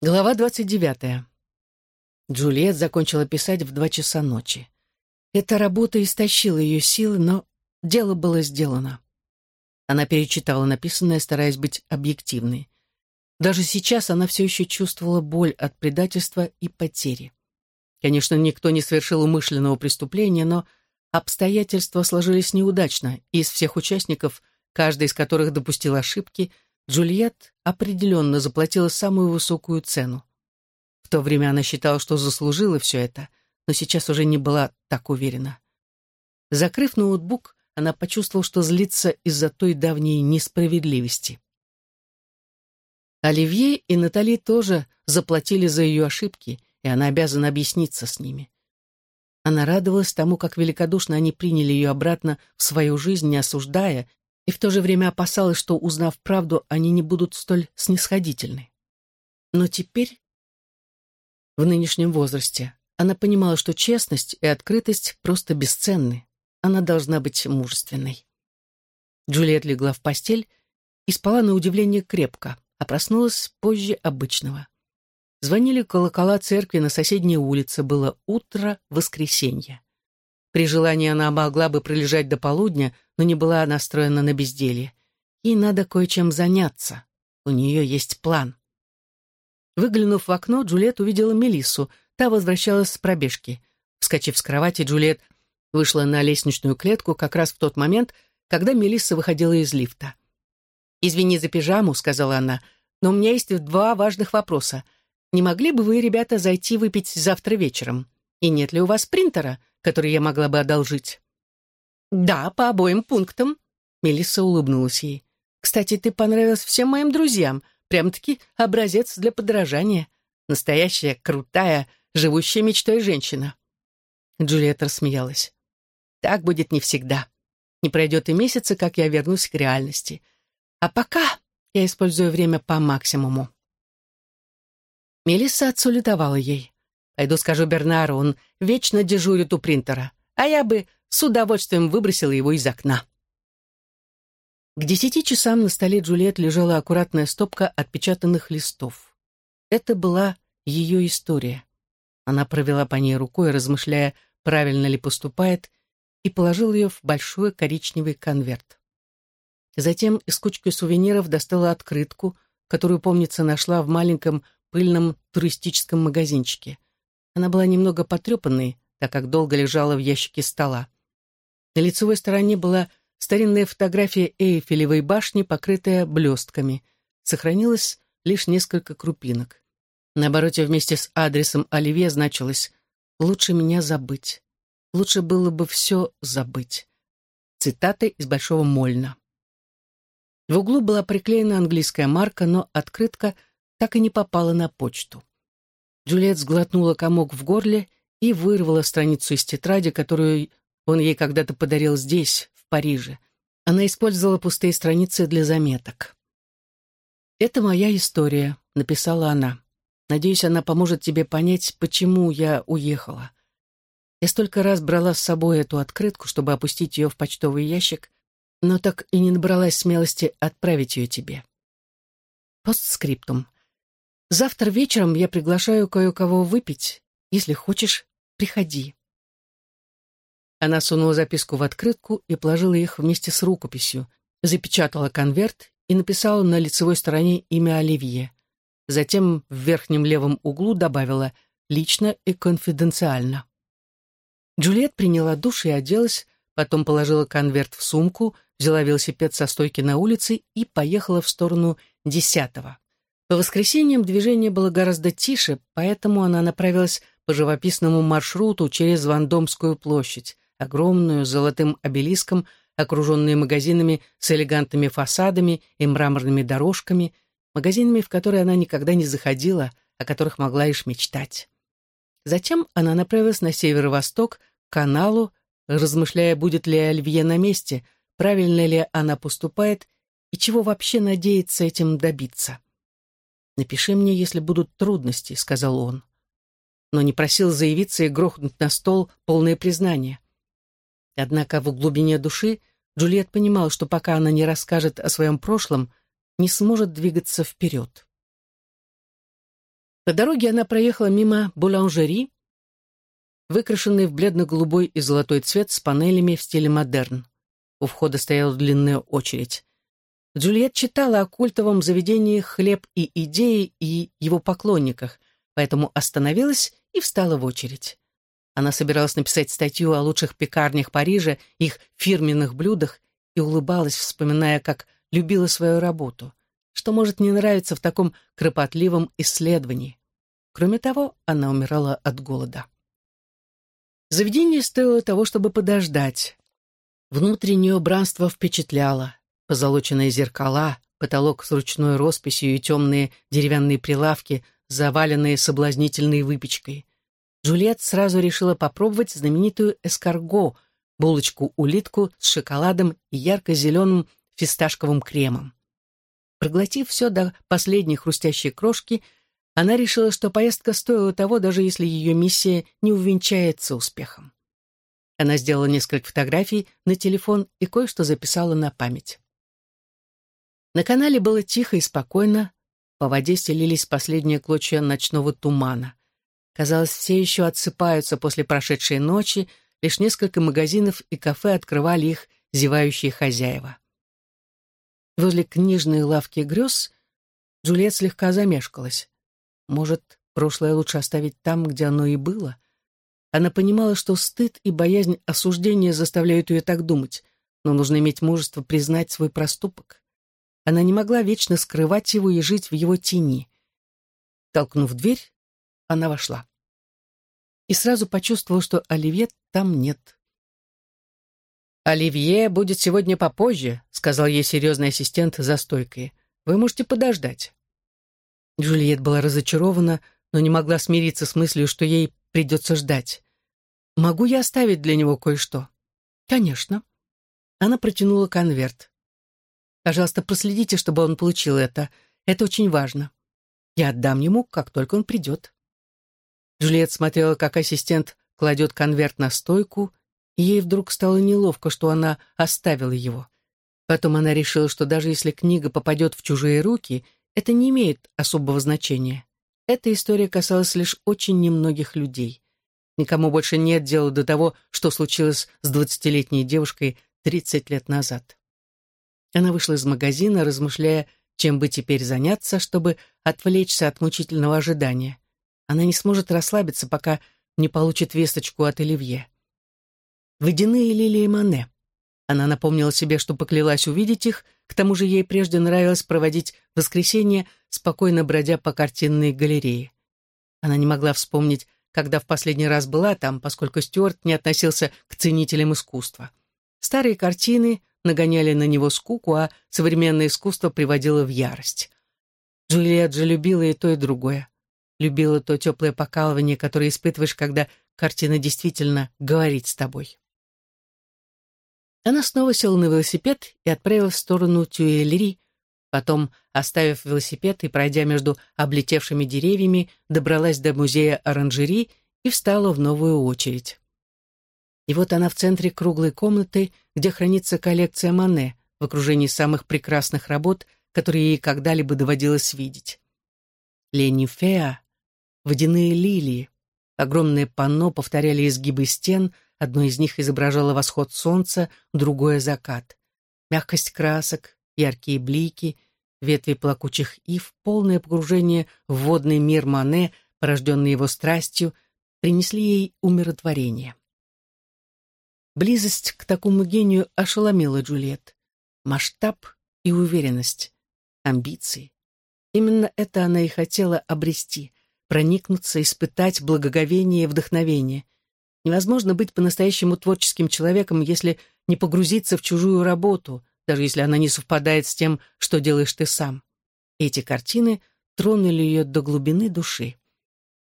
Глава двадцать девятая. Джульет закончила писать в два часа ночи. Эта работа истощила ее силы, но дело было сделано. Она перечитала написанное, стараясь быть объективной. Даже сейчас она все еще чувствовала боль от предательства и потери. Конечно, никто не совершил умышленного преступления, но обстоятельства сложились неудачно, и из всех участников, каждый из которых допустил ошибки, Джульет определенно заплатила самую высокую цену. В то время она считала, что заслужила все это, но сейчас уже не была так уверена. Закрыв ноутбук, она почувствовала, что злится из-за той давней несправедливости. Оливье и Натали тоже заплатили за ее ошибки, и она обязана объясниться с ними. Она радовалась тому, как великодушно они приняли ее обратно в свою жизнь, не осуждая, и в то же время опасалась, что, узнав правду, они не будут столь снисходительны. Но теперь, в нынешнем возрасте, она понимала, что честность и открытость просто бесценны. Она должна быть мужественной. Джульет легла в постель и спала на удивление крепко, а проснулась позже обычного. Звонили колокола церкви на соседней улице, было утро воскресенья. При желании она могла бы пролежать до полудня, но не была настроена на безделье. Ей надо кое-чем заняться. У нее есть план. Выглянув в окно, Джульет увидела Мелиссу. Та возвращалась с пробежки. Вскочив с кровати, Джульет вышла на лестничную клетку как раз в тот момент, когда Мелисса выходила из лифта. «Извини за пижаму», — сказала она, — «но у меня есть два важных вопроса. Не могли бы вы, ребята, зайти выпить завтра вечером? И нет ли у вас принтера, который я могла бы одолжить?» «Да, по обоим пунктам», — Мелисса улыбнулась ей. «Кстати, ты понравилась всем моим друзьям. Прям-таки образец для подражания. Настоящая, крутая, живущая мечтой женщина». Джульетта рассмеялась. «Так будет не всегда. Не пройдет и месяца, как я вернусь к реальности. А пока я использую время по максимуму». Мелисса отсулетовала ей. «Пойду скажу Бернару, он вечно дежурит у принтера, а я бы с удовольствием выбросила его из окна». К десяти часам на столе Джульет лежала аккуратная стопка отпечатанных листов. Это была ее история. Она провела по ней рукой, размышляя, правильно ли поступает, и положила ее в большой коричневый конверт. Затем из кучки сувениров достала открытку, которую, помнится, нашла в маленьком пыльном туристическом магазинчике. Она была немного потрепанной, так как долго лежала в ящике стола. На лицевой стороне была Старинная фотография Эйфелевой башни, покрытая блестками. Сохранилось лишь несколько крупинок. На обороте вместе с адресом Оливье значилось «Лучше меня забыть. Лучше было бы все забыть». Цитаты из Большого Мольна. В углу была приклеена английская марка, но открытка так и не попала на почту. Джульет сглотнула комок в горле и вырвала страницу из тетради, которую он ей когда-то подарил здесь, Париже. Она использовала пустые страницы для заметок. «Это моя история», — написала она. «Надеюсь, она поможет тебе понять, почему я уехала. Я столько раз брала с собой эту открытку, чтобы опустить ее в почтовый ящик, но так и не набралась смелости отправить ее тебе. Постскриптум. Завтра вечером я приглашаю кое-кого выпить. Если хочешь, приходи. Она сунула записку в открытку и положила их вместе с рукописью, запечатала конверт и написала на лицевой стороне имя Оливье. Затем в верхнем левом углу добавила «лично и конфиденциально». Джульет приняла душ и оделась, потом положила конверт в сумку, взяла велосипед со стойки на улице и поехала в сторону десятого. По воскресеньям движение было гораздо тише, поэтому она направилась по живописному маршруту через Вандомскую площадь, огромную, с золотым обелиском, окруженную магазинами с элегантными фасадами и мраморными дорожками, магазинами, в которые она никогда не заходила, о которых могла лишь мечтать. Затем она направилась на северо-восток, к каналу, размышляя, будет ли Оливье на месте, правильно ли она поступает и чего вообще надеется этим добиться. «Напиши мне, если будут трудности», — сказал он. Но не просил заявиться и грохнуть на стол полное признание. Однако в глубине души Джульет понимала, что пока она не расскажет о своем прошлом, не сможет двигаться вперед. По дороге она проехала мимо буланжери, выкрашенной в бледно-голубой и золотой цвет с панелями в стиле модерн. У входа стояла длинная очередь. Джульет читала о культовом заведении «Хлеб и идеи» и его поклонниках, поэтому остановилась и встала в очередь. Она собиралась написать статью о лучших пекарнях Парижа, их фирменных блюдах, и улыбалась, вспоминая, как любила свою работу, что может не нравиться в таком кропотливом исследовании. Кроме того, она умирала от голода. Заведение стоило того, чтобы подождать. Внутреннее убранство впечатляло. Позолоченные зеркала, потолок с ручной росписью и темные деревянные прилавки, заваленные соблазнительной выпечкой. Джульет сразу решила попробовать знаменитую эскарго, булочку-улитку с шоколадом и ярко-зеленым фисташковым кремом. Проглотив все до последней хрустящей крошки, она решила, что поездка стоила того, даже если ее миссия не увенчается успехом. Она сделала несколько фотографий на телефон и кое-что записала на память. На канале было тихо и спокойно, по воде стелились последние клочья ночного тумана. Казалось, все еще отсыпаются после прошедшей ночи, лишь несколько магазинов и кафе открывали их зевающие хозяева. Возле книжной лавки грез Джульет слегка замешкалась. Может, прошлое лучше оставить там, где оно и было? Она понимала, что стыд и боязнь осуждения заставляют ее так думать, но нужно иметь мужество признать свой проступок. Она не могла вечно скрывать его и жить в его тени. Толкнув дверь, она вошла. И сразу почувствовала, что Оливье там нет. «Оливье будет сегодня попозже», — сказал ей серьезный ассистент за стойкой. «Вы можете подождать». Джульет была разочарована, но не могла смириться с мыслью, что ей придется ждать. «Могу я оставить для него кое-что?» «Конечно». Она протянула конверт. «Пожалуйста, проследите, чтобы он получил это. Это очень важно. Я отдам ему, как только он придет». Джульет смотрела, как ассистент кладет конверт на стойку, и ей вдруг стало неловко, что она оставила его. Потом она решила, что даже если книга попадет в чужие руки — это не имеет особого значения. Эта история касалась лишь очень немногих людей. Никому больше нет дела до того, что случилось с двадцатилетней девушкой 30 лет назад. Она вышла из магазина, размышляя, чем бы теперь заняться, чтобы отвлечься от мучительного ожидания. Она не сможет расслабиться, пока не получит весточку от Оливье. Водяные лилии Мане. Она напомнила себе, что поклялась увидеть их, к тому же ей прежде нравилось проводить воскресенье, спокойно бродя по картинной галерее. Она не могла вспомнить, когда в последний раз была там, поскольку Стюарт не относился к ценителям искусства. Старые картины нагоняли на него скуку, а современное искусство приводило в ярость. Джульет же любила и то, и другое. Любила то теплое покалывание, которое испытываешь, когда картина действительно говорит с тобой. Она снова села на велосипед и отправилась в сторону Тюэлери, потом, оставив велосипед и пройдя между облетевшими деревьями, добралась до музея оранжери и встала в новую очередь. И вот она в центре круглой комнаты, где хранится коллекция Мане в окружении самых прекрасных работ, которые ей когда-либо доводилось видеть. Лени Феа, водяные лилии, огромное панно повторяли изгибы стен — Одно из них изображало восход солнца, другое — закат. Мягкость красок, яркие блики, ветви плакучих ив, полное погружение в водный мир Мане, порожденный его страстью, принесли ей умиротворение. Близость к такому гению ошеломила Джульет. Масштаб и уверенность, амбиции. Именно это она и хотела обрести, проникнуться, испытать благоговение и вдохновение — Невозможно быть по-настоящему творческим человеком, если не погрузиться в чужую работу, даже если она не совпадает с тем, что делаешь ты сам. Эти картины тронули ее до глубины души.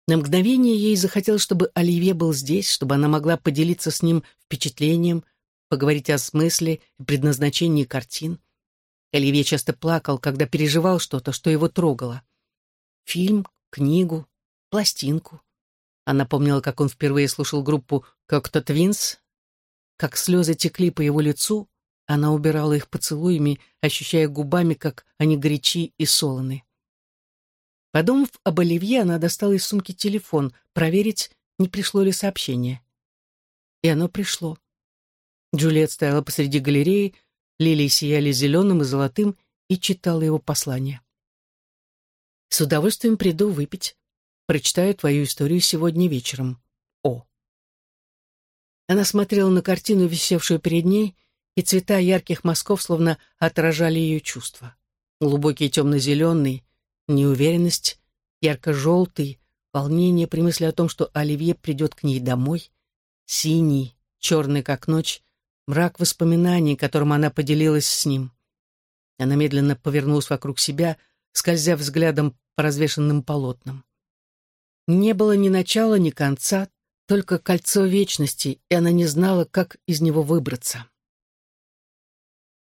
На мгновение ей захотелось, чтобы Оливье был здесь, чтобы она могла поделиться с ним впечатлением, поговорить о смысле и предназначении картин. Оливье часто плакал, когда переживал что-то, что его трогало. Фильм, книгу, пластинку. Она помнила, как он впервые слушал группу «Кокто Твинс», как слезы текли по его лицу, она убирала их поцелуями, ощущая губами, как они горячи и солоны. Подумав об Оливье, она достала из сумки телефон, проверить, не пришло ли сообщение. И оно пришло. Джульет стояла посреди галереи, лилии сияли зеленым и золотым, и читала его послание. «С удовольствием приду выпить. Прочитаю твою историю сегодня вечером. О». Она смотрела на картину, висевшую перед ней, и цвета ярких мазков словно отражали ее чувства. Глубокий темно-зеленый, неуверенность, ярко-желтый, волнение при мысли о том, что Оливье придет к ней домой, синий, черный как ночь, мрак воспоминаний, которым она поделилась с ним. Она медленно повернулась вокруг себя, скользя взглядом по развешенным полотнам. Не было ни начала, ни конца, только кольцо вечности, и она не знала, как из него выбраться.